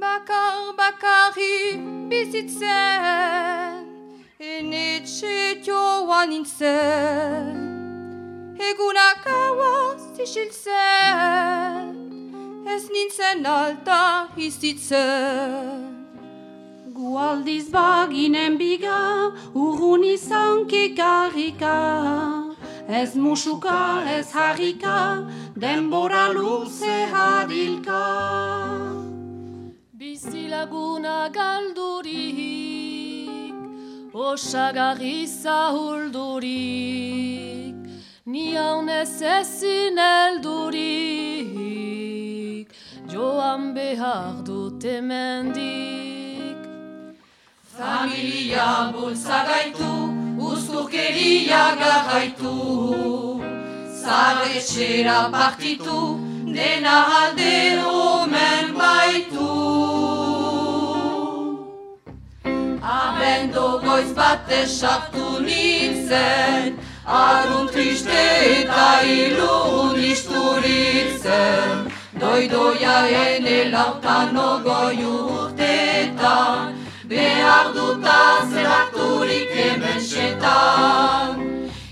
Bakar bakarri bizitzen Enetxe joan nintzen Egunak haua zixiltzen Ez nintzen alta izitzen Gualdiz baginen biga, urrun izan kekarrika Ez musuka, ez harrika, denbora luze hadilka Bizilaguna galdurik, osagarri zahuldurik, ni haunez ezin eldurik, joan behar dut emendik. Familia bultzagaitu, uzturkeria garraitu, zaretxera partitu, dena alde omen Abendo goiz bat esartu nintzen, arun triste eta ilun isturitzen, doidoia ene lautan ogoi urtetan, behar duta zeraturik hemen setan.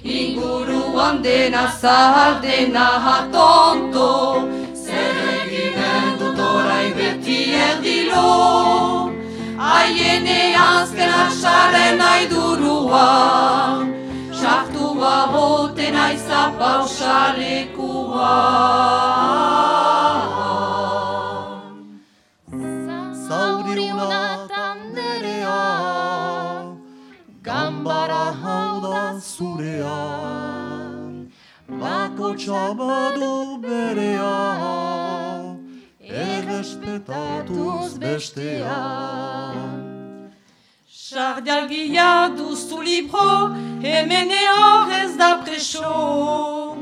Inguruan dena zahar dena hatonto, Aiene azken asaren aidurua, sartua boten aiza pausalekua. Zauriuna tanderea, gambara hau da zurea, bako txabadu berea, errespetatuz bestea. Sardialgia duzu libro, hemen ez da preso.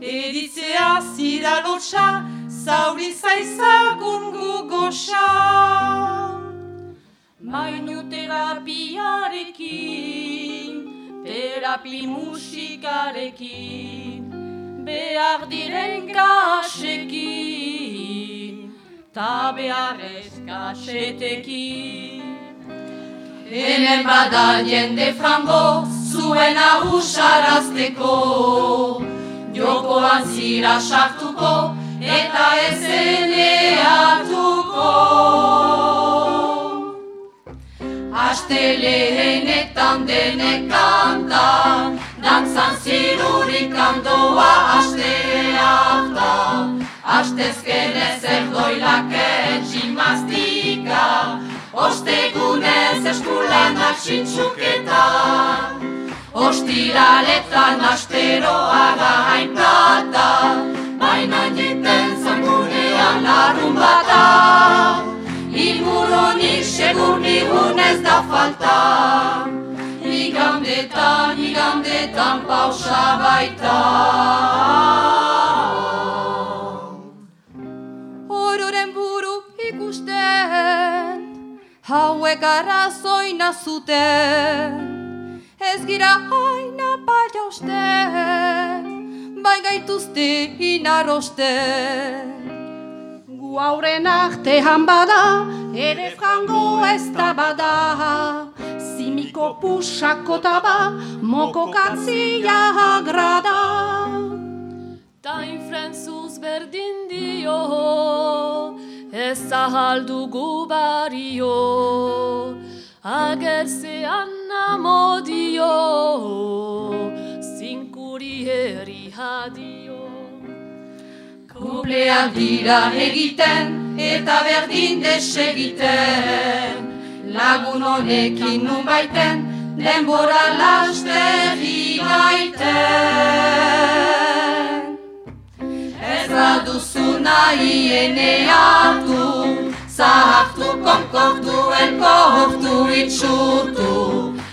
Editzea zira lotxa, zauri zaizagun gugoxa. Mainu terapiarekin, terapi musikarekin, behar diren kasekin, ta beharrez kasetekin. Hemen bada jende frango, zuen ahusarazteko. Jokoan zira sartuko, eta ez eneatuko. Aste lehenetan denek kantan, Astezkenez erdoilake tximaztika, ostegunez eskulanak sintxuketa. Ostiraletan asteroa gain plata, baina jiten zangunean larun bata. Ingurunik segur nigun ez da falta, igandetan, igandetan pausa baita. Hauek arrazoina zuten, ez gira haina paia usten, bai gaituzte inarrosten. Gu hauren artean bada, ere frango ez da bada. Zimiko pusako taba, moko katzia agrada. Ta infrentzuz berdin dio, zahaldugu bario, agerzean amodio, zinkuri herri hadio. Kupleak dira egiten eta berdin desegiten Lagun honekin nun baiten denbora lastegi gaiten nahi eneatu Zahartu konkortu elkortu itxurtu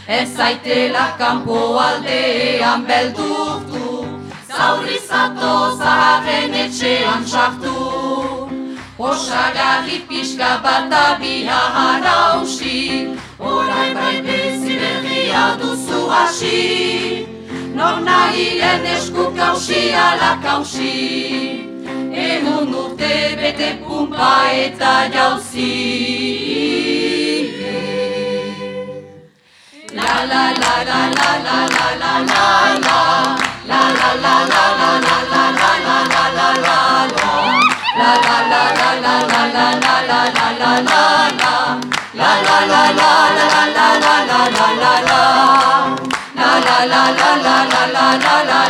Ez zaitela kanpo aldean beldurtu Zaurri zato zaharren etxean sartu. Osagarri pixka bat abia harausi Horain bai bezi berria duzu hasi. Nor nahien esku kausi ala kausi Hemen urte bete pumpa eta jauzi La la la la la la la la la la La la la la la la la la la la la la La la la la la la la la la la la la La la la la la la la la la la la La la la la la la la la la